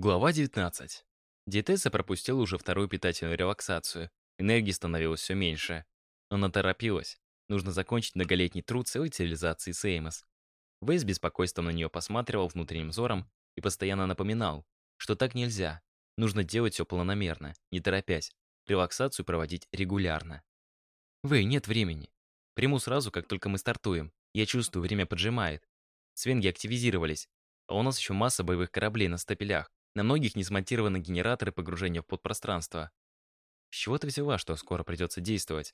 Глава 19. Диетесса пропустила уже вторую питательную релаксацию. Энергии становилось все меньше. Она торопилась. Нужно закончить многолетний труд целой цивилизации Сеймос. Вейс беспокойством на нее посматривал внутренним взором и постоянно напоминал, что так нельзя. Нужно делать все планомерно, не торопясь. Релаксацию проводить регулярно. Вэй, нет времени. Приму сразу, как только мы стартуем. Я чувствую, время поджимает. Свенги активизировались, а у нас еще масса боевых кораблей на стапелях. На многих не смонтированы генераторы погружения в подпространство. С чего ты взяла, что скоро придется действовать?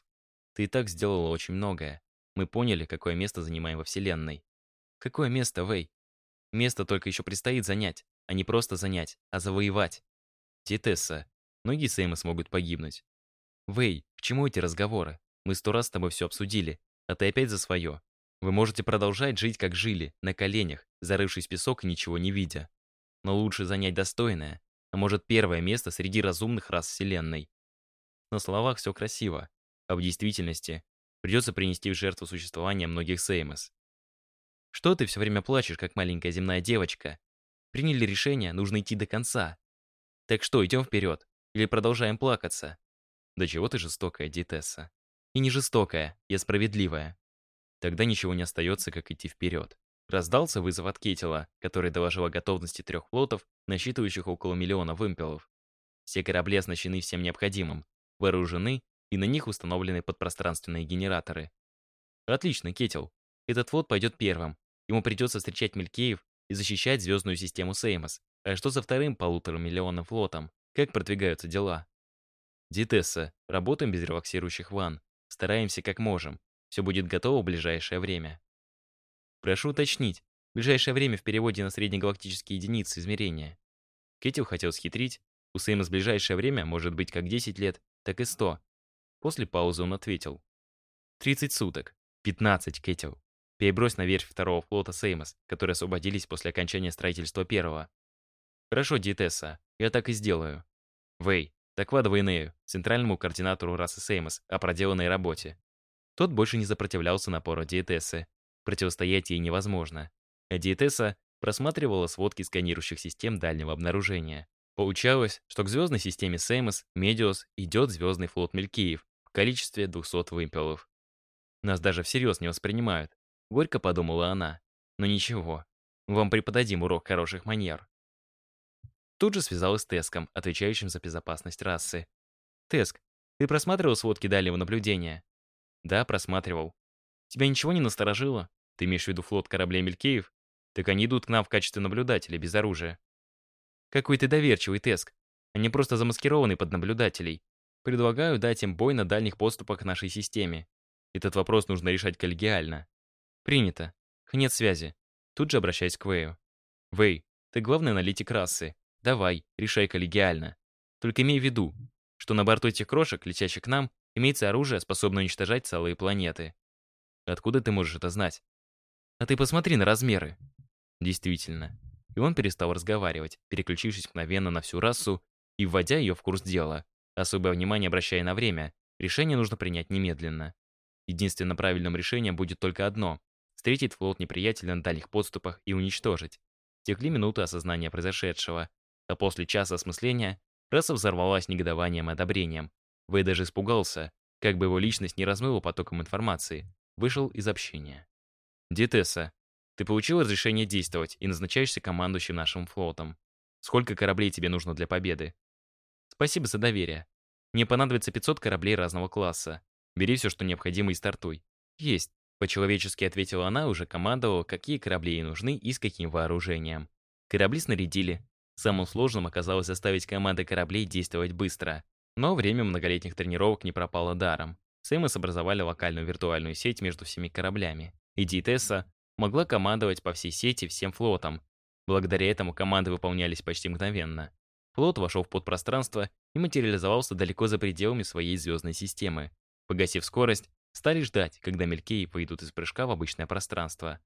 Ты и так сделала очень многое. Мы поняли, какое место занимаем во Вселенной. Какое место, Вэй? Место только еще предстоит занять. А не просто занять, а завоевать. Титесса, многие Сеймы смогут погибнуть. Вэй, к чему эти разговоры? Мы сто раз с тобой все обсудили, а ты опять за свое. Вы можете продолжать жить, как жили, на коленях, зарывшись в песок и ничего не видя но лучше занять достойное, а может первое место среди разумных рас Вселенной. На словах все красиво, а в действительности придется принести в жертву существования многих Сеймос. Что ты все время плачешь, как маленькая земная девочка? Приняли решение, нужно идти до конца. Так что, идем вперед? Или продолжаем плакаться? Да чего ты жестокая, Дитесса? И не жестокая, я справедливая. Тогда ничего не остается, как идти вперед. Раздался вызов от Кетила, который доложил о готовности трех флотов, насчитывающих около миллиона вымпелов. Все корабли оснащены всем необходимым, вооружены, и на них установлены подпространственные генераторы. Отлично, Кетил. Этот флот пойдет первым. Ему придется встречать Мелькеев и защищать звездную систему Сеймос. А что со вторым полутора миллионным флотом? Как продвигаются дела? Дитесса, работаем без релаксирующих ванн. Стараемся как можем. Все будет готово в ближайшее время. Прошу уточнить. Ближайшее время в переводе на среднегалактические единицы измерения. Кэтил хотел схитрить. У Сэма с ближайшее время может быть как 10 лет, так и 100. После паузы он ответил. 30 суток. 15, Кэтил. Перебрось на верфь второго флота Сеймос, которые освободились после окончания строительства первого. Хорошо, Диетесса, я так и сделаю. Вэй, докладывай Нею, центральному координатору расы Сеймос, о проделанной работе. Тот больше не сопротивлялся напору Диетессы, Противостоять ей невозможно. А диетесса просматривала сводки сканирующих систем дальнего обнаружения. Получалось, что к звездной системе Сеймос, Медиус идет звездный флот Мелькеев в количестве 200 вымпелов. Нас даже всерьез не воспринимают. Горько подумала она. Но ничего, вам преподадим урок хороших манер. Тут же связалась с Теском, отвечающим за безопасность расы. «Теск, ты просматривал сводки дальнего наблюдения?» «Да, просматривал. Тебя ничего не насторожило? Ты имеешь в виду флот кораблей Мелькеев? Так они идут к нам в качестве наблюдателей, без оружия. Какой ты доверчивый, Теск. Они просто замаскированы под наблюдателей. Предлагаю дать им бой на дальних поступах к нашей системе. Этот вопрос нужно решать коллегиально. Принято. Нет связи. Тут же обращаюсь к Вэю. Вэй, ты главный аналитик расы. Давай, решай коллегиально. Только имей в виду, что на борту этих крошек, летящих к нам, имеется оружие, способное уничтожать целые планеты. Откуда ты можешь это знать? А ты посмотри на размеры. Действительно. И он перестал разговаривать, переключившись мгновенно на всю расу и вводя ее в курс дела, особое внимание обращая на время. Решение нужно принять немедленно. Единственным правильным решением будет только одно — встретить флот неприятеля на дальних подступах и уничтожить. Текли минуты осознания произошедшего, а после часа осмысления раса взорвалась негодованием и одобрением. Вэй даже испугался, как бы его личность не размыла потоком информации, вышел из общения. «Диетесса, ты получил разрешение действовать и назначаешься командующим нашим флотом. Сколько кораблей тебе нужно для победы?» «Спасибо за доверие. Мне понадобится 500 кораблей разного класса. Бери все, что необходимо, и стартуй». «Есть», — по-человечески ответила она, уже командовала, какие корабли ей нужны и с каким вооружением. Корабли снарядили. Самым сложным оказалось заставить команды кораблей действовать быстро. Но время многолетних тренировок не пропало даром. Сеймос образовали локальную виртуальную сеть между всеми кораблями. И Диетесса могла командовать по всей сети всем флотом. Благодаря этому команды выполнялись почти мгновенно. Флот вошел в подпространство и материализовался далеко за пределами своей звездной системы. Погасив скорость, стали ждать, когда Мелькеи выйдут из прыжка в обычное пространство.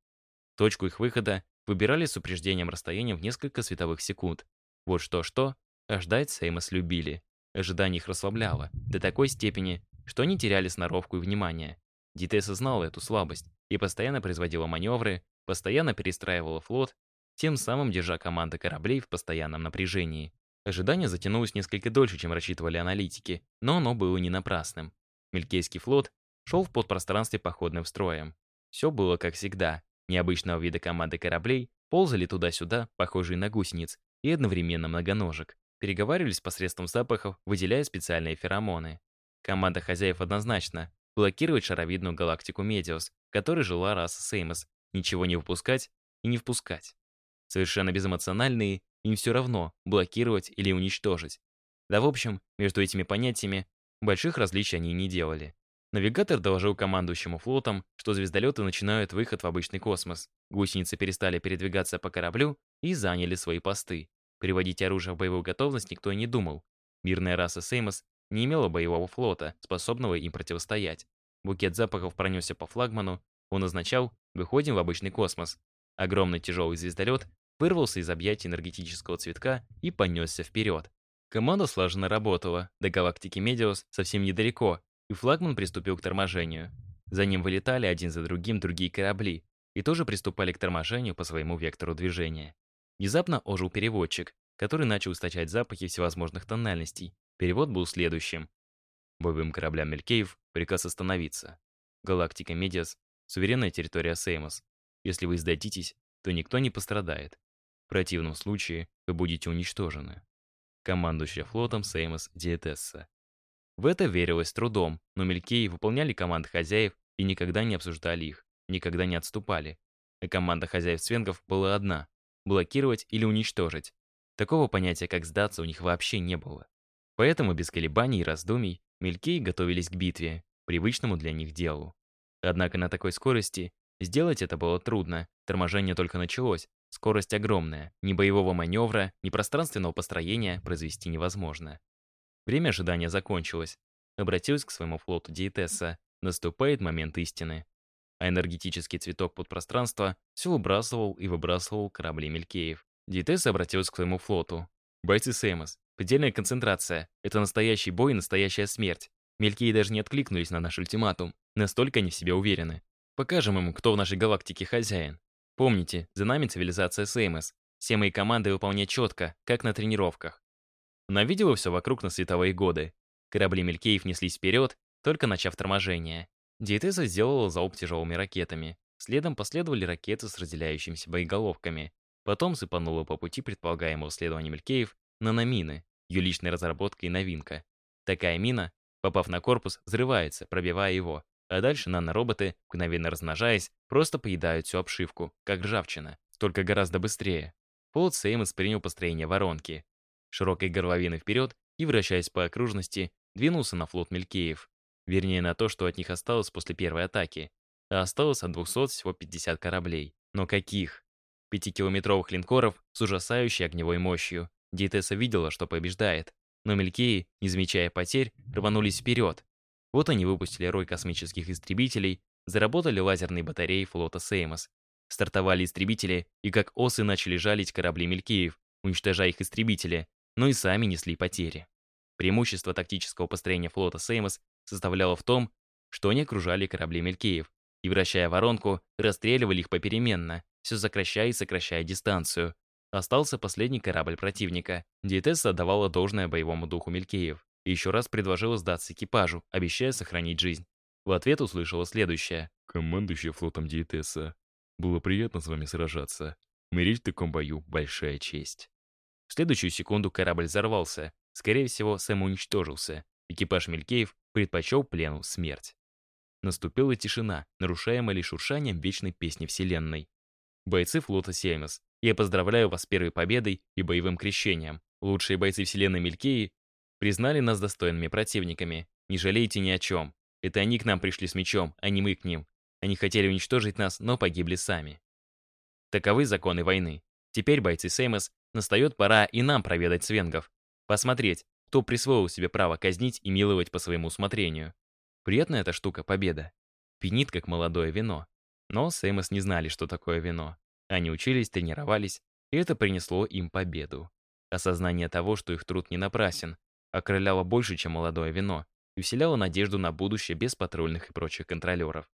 Точку их выхода выбирали с упреждением расстоянием в несколько световых секунд. Вот что-что, а ждать Сеймос любили. Ожидание их расслабляло до такой степени, что они теряли сноровку и внимание. Дитеса знала эту слабость и постоянно производила маневры, постоянно перестраивала флот, тем самым держа команды кораблей в постоянном напряжении. Ожидание затянулось несколько дольше, чем рассчитывали аналитики, но оно было не напрасным. Мелькейский флот шел в подпространстве походным строем. Все было как всегда. Необычного вида команды кораблей ползали туда-сюда, похожие на гусениц, и одновременно многоножек. Переговаривались посредством запахов, выделяя специальные феромоны. Команда хозяев однозначно блокировать шаровидную галактику Медиус, в которой жила раса Сеймос, ничего не выпускать и не впускать. Совершенно безэмоциональные, им все равно, блокировать или уничтожить. Да в общем, между этими понятиями больших различий они не делали. Навигатор доложил командующему флотом, что звездолеты начинают выход в обычный космос. Гусеницы перестали передвигаться по кораблю и заняли свои посты. Приводить оружие в боевую готовность никто и не думал. Мирная раса Сеймос не имела боевого флота, способного им противостоять. Букет запахов пронесся по флагману, он означал «выходим в обычный космос». Огромный тяжелый звездолет вырвался из объятий энергетического цветка и понесся вперед. Команда слаженно работала, до галактики Медиус совсем недалеко, и флагман приступил к торможению. За ним вылетали один за другим другие корабли и тоже приступали к торможению по своему вектору движения. Внезапно ожил переводчик, который начал источать запахи всевозможных тональностей. Перевод был следующим. Боевым кораблям Мелькеев приказ остановиться. Галактика Медиус — суверенная территория Сеймос. Если вы сдадитесь, то никто не пострадает. В противном случае вы будете уничтожены. Командующая флотом Сеймос Диетесса. В это верилось с трудом, но Мелькеи выполняли команды хозяев и никогда не обсуждали их, никогда не отступали. А команда хозяев свенгов была одна — блокировать или уничтожить. Такого понятия, как сдаться, у них вообще не было. Поэтому без колебаний и раздумий Мелькеи готовились к битве, привычному для них делу. Однако на такой скорости сделать это было трудно, торможение только началось, скорость огромная, ни боевого маневра, ни пространственного построения произвести невозможно. Время ожидания закончилось. Обратилась к своему флоту Диетесса. Наступает момент истины. А энергетический цветок подпространства все выбрасывал и выбрасывал корабли Мелькеев. Диетесса обратилась к своему флоту. «Бойцы Сеймос, предельная концентрация. Это настоящий бой и настоящая смерть. Мелькеи даже не откликнулись на наш ультиматум. Настолько они в себе уверены. Покажем им, кто в нашей галактике хозяин. Помните, за нами цивилизация Сеймос. Все мои команды выполнять четко, как на тренировках. Она видела все вокруг на световые годы. Корабли Мелькеев неслись вперед, только начав торможение. Диетеза сделала залп тяжелыми ракетами. Следом последовали ракеты с разделяющимися боеголовками. Потом сыпанула по пути предполагаемого следования Мелькеев наномины, ее личной разработка и новинка. Такая мина, попав на корпус, взрывается, пробивая его. А дальше нанороботы, мгновенно размножаясь, просто поедают всю обшивку, как ржавчина, только гораздо быстрее. Флот Сеймос принял построение воронки широкой горловиной вперед и, вращаясь по окружности, двинулся на флот Мелькеев. Вернее, на то, что от них осталось после первой атаки. А осталось от 200 всего 50 кораблей. Но каких? Пятикилометровых линкоров с ужасающей огневой мощью. Диетесса видела, что побеждает. Но Мелькеи, не замечая потерь, рванулись вперед. Вот они выпустили рой космических истребителей, заработали лазерные батареи флота Сеймос. Стартовали истребители, и как осы начали жалить корабли Мелькеев, уничтожая их истребители, но и сами несли потери. Преимущество тактического построения флота Сеймос составляло в том, что они окружали корабли Мелькеев и, вращая воронку, расстреливали их попеременно, все сокращая и сокращая дистанцию. Остался последний корабль противника. Диетесса отдавала должное боевому духу Мелькеев и еще раз предложила сдаться экипажу, обещая сохранить жизнь. В ответ услышала следующее. «Командующий флотом Диетесса, было приятно с вами сражаться. Умереть в таком бою — большая честь». В следующую секунду корабль взорвался. Скорее всего, Сэм уничтожился. Экипаж Мелькеев предпочел плену смерть. Наступила тишина, нарушаемая лишь шуршанием вечной песни Вселенной. Бойцы флота Сеймос, я поздравляю вас с первой победой и боевым крещением. Лучшие бойцы Вселенной Мелькеи признали нас достойными противниками. Не жалейте ни о чем. Это они к нам пришли с мечом, а не мы к ним. Они хотели уничтожить нас, но погибли сами. Таковы законы войны. Теперь бойцы Сеймос Настает пора и нам проведать свенгов. Посмотреть, кто присвоил себе право казнить и миловать по своему усмотрению. Приятная эта штука, победа. Пенит, как молодое вино. Но Сэмос не знали, что такое вино. Они учились, тренировались, и это принесло им победу. Осознание того, что их труд не напрасен, окрыляло больше, чем молодое вино, и вселяло надежду на будущее без патрульных и прочих контролеров.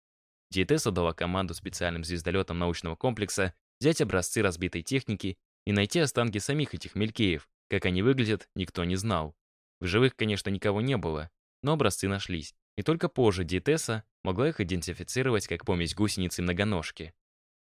Диетесса дала команду специальным звездолетам научного комплекса взять образцы разбитой техники и найти останки самих этих мелькеев. Как они выглядят, никто не знал. В живых, конечно, никого не было, но образцы нашлись. И только позже диетесса могла их идентифицировать как помесь гусеницы и многоножки.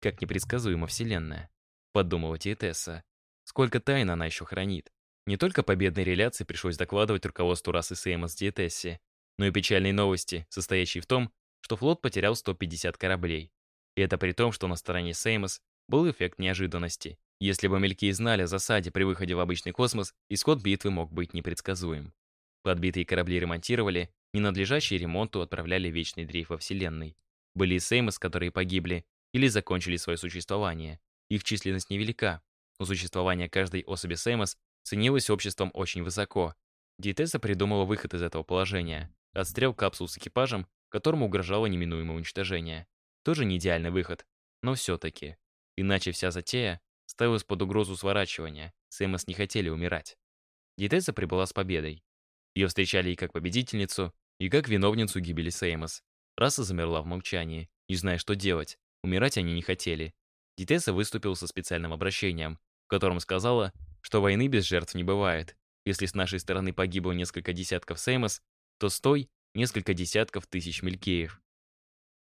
Как непредсказуема Вселенная, подумала диетесса. Сколько тайн она еще хранит. Не только победной реляции пришлось докладывать руководству расы Сеймос Диетессе, но и печальные новости, состоящие в том, что флот потерял 150 кораблей. И это при том, что на стороне Сеймос был эффект неожиданности. Если бы Мелькей знали о засаде при выходе в обычный космос, исход битвы мог быть непредсказуем. Подбитые корабли ремонтировали, ненадлежащие ремонту отправляли вечный дрейф во Вселенной. Были и Сеймос, которые погибли или закончили свое существование. Их численность невелика, но существование каждой особи Сеймос ценилось обществом очень высоко. Диетесса придумала выход из этого положения. Отстрел капсул с экипажем, которому угрожало неминуемое уничтожение. Тоже не идеальный выход, но все-таки. Иначе вся затея ставилась под угрозу сворачивания. Сеймос не хотели умирать. Диетесса прибыла с победой. Ее встречали и как победительницу, и как виновницу гибели Сеймос. Раса замерла в молчании, не зная, что делать. Умирать они не хотели. Дитесса выступил со специальным обращением, в котором сказала, что войны без жертв не бывает. Если с нашей стороны погибло несколько десятков Сеймос, то с той — несколько десятков тысяч Мелькеев.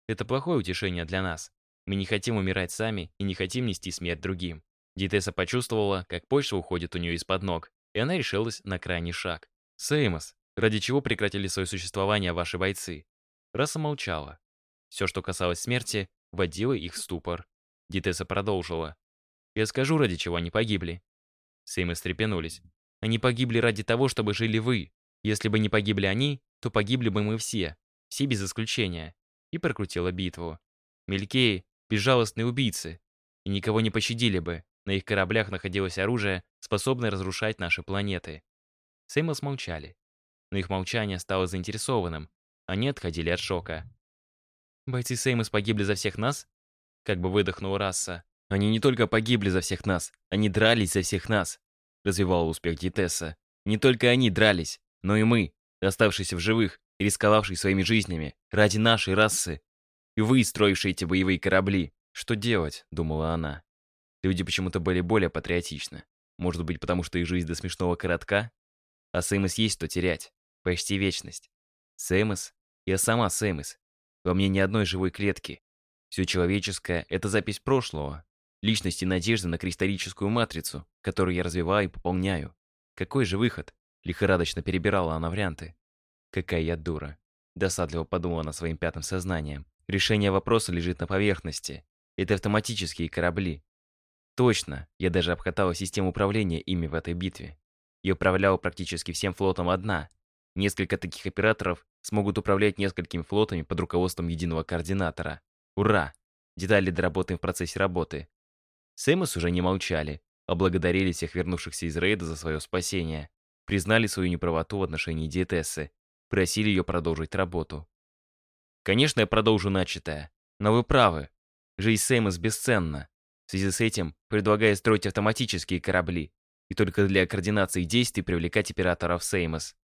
Это плохое утешение для нас. Мы не хотим умирать сами и не хотим нести смерть другим. Дитесса почувствовала, как почва уходит у нее из-под ног, и она решилась на крайний шаг. «Сеймос, ради чего прекратили свое существование ваши бойцы?» Раса молчала. Все, что касалось смерти, вводило их в ступор. Дитесса продолжила. «Я скажу, ради чего они погибли». Сеймы встрепенулись. «Они погибли ради того, чтобы жили вы. Если бы не погибли они, то погибли бы мы все. Все без исключения». И прокрутила битву. Мелькеи — безжалостные убийцы. И никого не пощадили бы. На их кораблях находилось оружие, способное разрушать наши планеты. Сеймос молчали. Но их молчание стало заинтересованным. Они отходили от шока. «Бойцы Сеймос погибли за всех нас?» Как бы выдохнула раса. «Они не только погибли за всех нас, они дрались за всех нас», развивала успех Дитесса. «Не только они дрались, но и мы, оставшиеся в живых и рисковавшие своими жизнями ради нашей расы. И вы, строившие эти боевые корабли. Что делать?» — думала она. Люди почему-то были более патриотичны. Может быть, потому что их жизнь до смешного коротка? А Сеймос есть что терять. Почти вечность. Сеймос? Я сама Сеймос. Во мне ни одной живой клетки. Все человеческое — это запись прошлого. Личность и надежда на кристаллическую матрицу, которую я развиваю и пополняю. Какой же выход? Лихорадочно перебирала она варианты. Какая я дура. Досадливо подумала она своим пятым сознанием. Решение вопроса лежит на поверхности. Это автоматические корабли. Точно, я даже обкатала систему управления ими в этой битве и управляла практически всем флотом одна. Несколько таких операторов смогут управлять несколькими флотами под руководством единого координатора. Ура! Детали доработаем в процессе работы. Сэмос уже не молчали, а благодарили всех вернувшихся из рейда за свое спасение, признали свою неправоту в отношении диетессы, просили ее продолжить работу. Конечно, я продолжу начатое, но вы правы. Жизнь Сэмос бесценна. В связи с этим предлагаю строить автоматические корабли, и только для координации действий привлекать операторов Сеймос.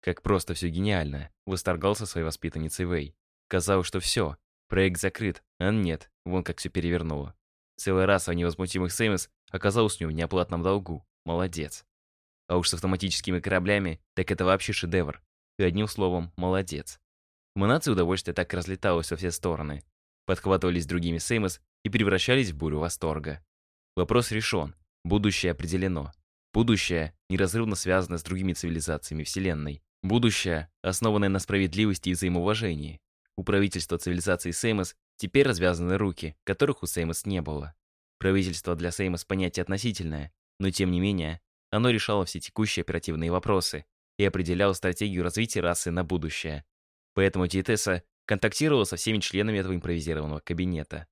Как просто все гениально, восторгался своей воспитанницей Вэй. Казалось, что все, проект закрыт, а нет, вон как все перевернуло. Целая раса невозмутимых Сеймос оказалась у него в неоплатном долгу. Молодец. А уж с автоматическими кораблями, так это вообще шедевр. И одним словом, молодец. Эманация удовольствия так разлеталась во все стороны. Подхватывались другими Сеймос и превращались в бурю восторга. Вопрос решен. Будущее определено. Будущее неразрывно связано с другими цивилизациями Вселенной. Будущее, основанное на справедливости и взаимоуважении. У правительства цивилизации Сеймос теперь развязаны руки, которых у Сеймос не было. Правительство для Сеймос понятие относительное, но тем не менее, оно решало все текущие оперативные вопросы и определяло стратегию развития расы на будущее. Поэтому Диетесса контактировала со всеми членами этого импровизированного кабинета.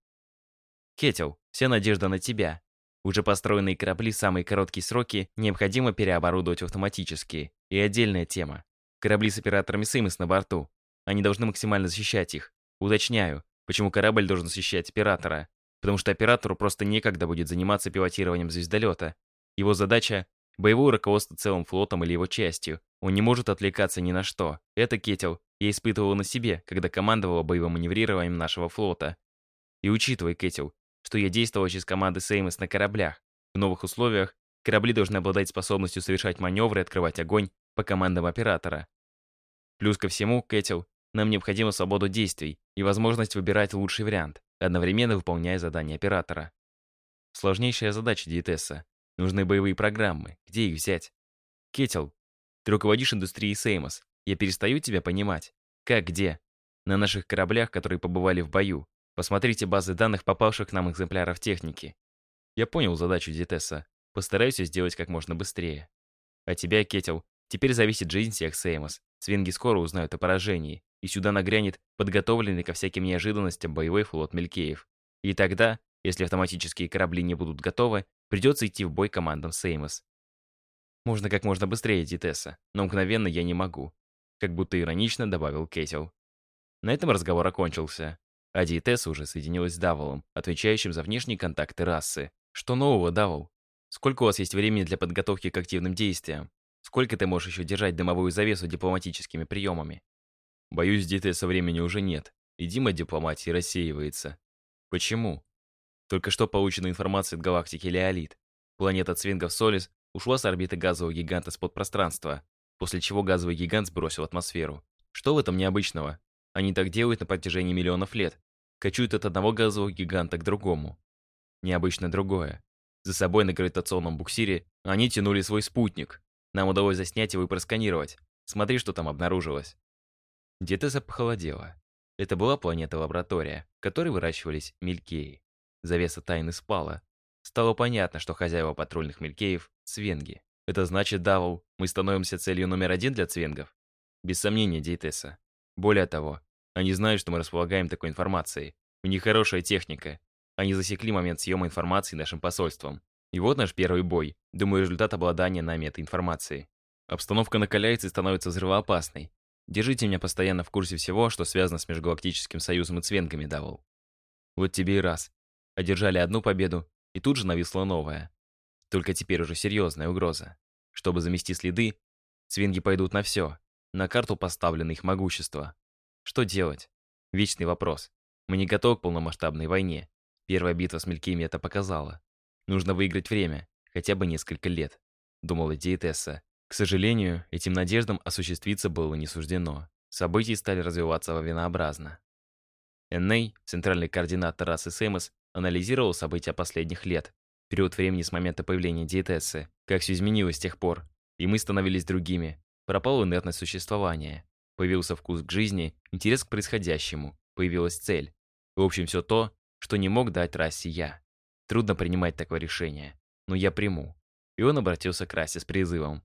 «Кетел, вся надежда на тебя. Уже построенные корабли в самые короткие сроки необходимо переоборудовать автоматически. И отдельная тема. Корабли с операторами СИМС на борту. Они должны максимально защищать их. Уточняю, почему корабль должен защищать оператора. Потому что оператору просто некогда будет заниматься пилотированием звездолета. Его задача — боевое руководство целым флотом или его частью. Он не может отвлекаться ни на что. Это Кетел я испытывал на себе, когда командовала боевым маневрированием нашего флота. И учитывай, Кетел, что я действовал через команды Сеймос на кораблях. В новых условиях корабли должны обладать способностью совершать маневры и открывать огонь по командам оператора. Плюс ко всему, Кэтил, нам необходима свобода действий и возможность выбирать лучший вариант, одновременно выполняя задания оператора. Сложнейшая задача диетесса. Нужны боевые программы. Где их взять? Кетел, ты руководишь индустрией Сеймос. Я перестаю тебя понимать. Как где? На наших кораблях, которые побывали в бою. Посмотрите базы данных попавших к нам экземпляров техники. Я понял задачу диетесса. Постараюсь сделать как можно быстрее. А тебя, Кетел, теперь зависит жизнь всех Сеймос. Свинги скоро узнают о поражении, и сюда нагрянет подготовленный ко всяким неожиданностям боевой флот Мелькеев. И тогда, если автоматические корабли не будут готовы, придется идти в бой командам Сеймос. Можно как можно быстрее, Дитесса, но мгновенно я не могу. Как будто иронично добавил Кетел. На этом разговор окончился. А Диетесса уже соединилась с Даволом, отвечающим за внешние контакты расы. Что нового, Давол? Сколько у вас есть времени для подготовки к активным действиям? Сколько ты можешь еще держать дымовую завесу дипломатическими приемами? Боюсь, Диетесса времени уже нет, и Дима дипломатии рассеивается. Почему? Только что получена информация от галактики Леолит. Планета Цвингов Солис ушла с орбиты газового гиганта с подпространства, после чего газовый гигант сбросил атмосферу. Что в этом необычного? Они так делают на протяжении миллионов лет. Кочуют от одного газового гиганта к другому. Необычно другое. За собой на гравитационном буксире они тянули свой спутник. Нам удалось заснять его и просканировать. Смотри, что там обнаружилось. Диетеза похолодела. Это была планета-лаборатория, в которой выращивались мелькеи. Завеса тайны спала. Стало понятно, что хозяева патрульных мелькеев — цвенги. Это значит, Давол, мы становимся целью номер один для цвенгов? Без сомнения, Диетесса. Более того, они знают, что мы располагаем такой информацией. У них хорошая техника. Они засекли момент съема информации нашим посольством. И вот наш первый бой. Думаю, результат обладания нами этой информацией. Обстановка накаляется и становится взрывоопасной. Держите меня постоянно в курсе всего, что связано с Межгалактическим Союзом и Цвенгами, Давол. Вот тебе и раз. Одержали одну победу, и тут же нависла новая. Только теперь уже серьезная угроза. Чтобы замести следы, Цвенги пойдут на все. На карту поставлено их могущество. Что делать? Вечный вопрос. Мы не готовы к полномасштабной войне. Первая битва с Мелькими это показала. Нужно выиграть время, хотя бы несколько лет, думала диетесса. К сожалению, этим надеждам осуществиться было не суждено. События стали развиваться лавинообразно. Энней, центральный координатор расы Сэмос, анализировал события последних лет, период времени с момента появления диетессы, как все изменилось с тех пор, и мы становились другими. Пропала инертность существования. Появился вкус к жизни, интерес к происходящему, появилась цель. В общем, все то, что не мог дать расе я. Трудно принимать такое решение, но я приму. И он обратился к расе с призывом.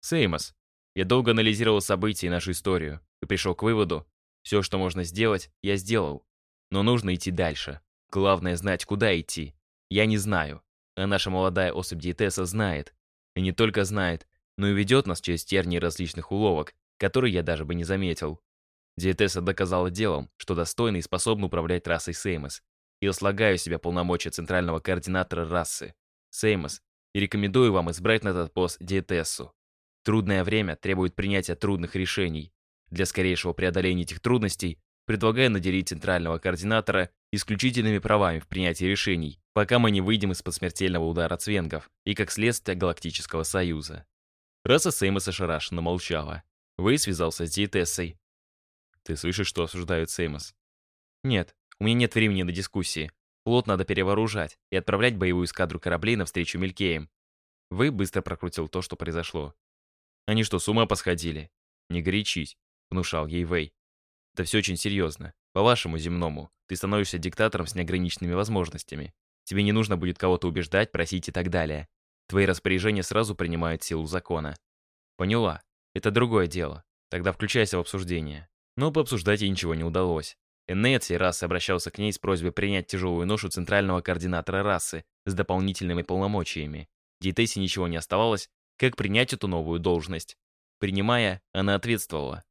«Сеймос, я долго анализировал события и нашу историю, и пришел к выводу, все, что можно сделать, я сделал. Но нужно идти дальше. Главное знать, куда идти. Я не знаю. А наша молодая особь диетесса знает. И не только знает, но и ведет нас через тернии различных уловок, которые я даже бы не заметил. Диетесса доказала делом, что достойна и способна управлять расой Сеймос. И слагаю себя полномочия центрального координатора расы. Сеймос, и рекомендую вам избрать на этот пост диетессу. Трудное время требует принятия трудных решений. Для скорейшего преодоления этих трудностей предлагаю наделить центрального координатора исключительными правами в принятии решений, пока мы не выйдем из-под смертельного удара цвенгов и, как следствие, Галактического Союза. Раса Сеймоса ошарашенно молчала. Вэй связался с диетессой. «Ты слышишь, что осуждают Сеймос?» «Нет, у меня нет времени на дискуссии. Флот надо перевооружать и отправлять боевую эскадру кораблей навстречу Мелькеям». Вы быстро прокрутил то, что произошло. «Они что, с ума посходили?» «Не горячись», — внушал ей Вэй. Это все очень серьезно. По-вашему земному, ты становишься диктатором с неограниченными возможностями. Тебе не нужно будет кого-то убеждать, просить и так далее. Твои распоряжения сразу принимают силу закона. Поняла. Это другое дело. Тогда включайся в обсуждение. Но пообсуждать ей ничего не удалось. Всей расы обращался к ней с просьбой принять тяжелую ношу центрального координатора расы с дополнительными полномочиями. Диетессе ничего не оставалось, как принять эту новую должность. Принимая, она ответствовала.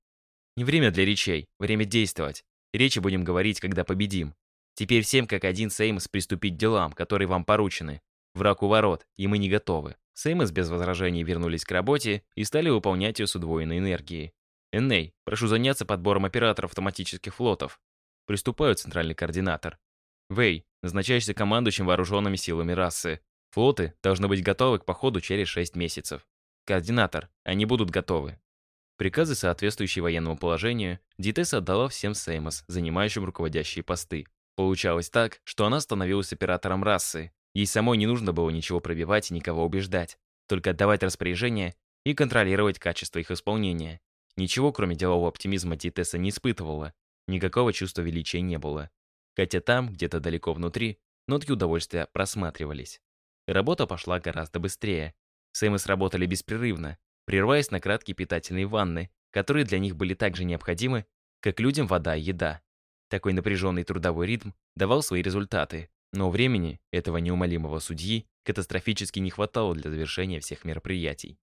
Не время для речей, время действовать. Речи будем говорить, когда победим. Теперь всем как один Сеймс приступить к делам, которые вам поручены. Враг у ворот, и мы не готовы. Сеймс без возражений вернулись к работе и стали выполнять ее с удвоенной энергией. Энней, прошу заняться подбором операторов автоматических флотов. Приступаю, центральный координатор. Вэй, назначаешься командующим вооруженными силами расы. Флоты должны быть готовы к походу через 6 месяцев. Координатор, они будут готовы. Приказы, соответствующие военному положению, Дитеса отдала всем Сеймос, занимающим руководящие посты. Получалось так, что она становилась оператором расы. Ей самой не нужно было ничего пробивать и никого убеждать, только отдавать распоряжения и контролировать качество их исполнения. Ничего, кроме делового оптимизма, Дитеса не испытывала. Никакого чувства величия не было. Хотя там, где-то далеко внутри, нотки удовольствия просматривались. Работа пошла гораздо быстрее. Сэмы сработали беспрерывно, прерываясь на краткие питательные ванны, которые для них были так же необходимы, как людям вода и еда. Такой напряженный трудовой ритм давал свои результаты, но времени этого неумолимого судьи катастрофически не хватало для завершения всех мероприятий.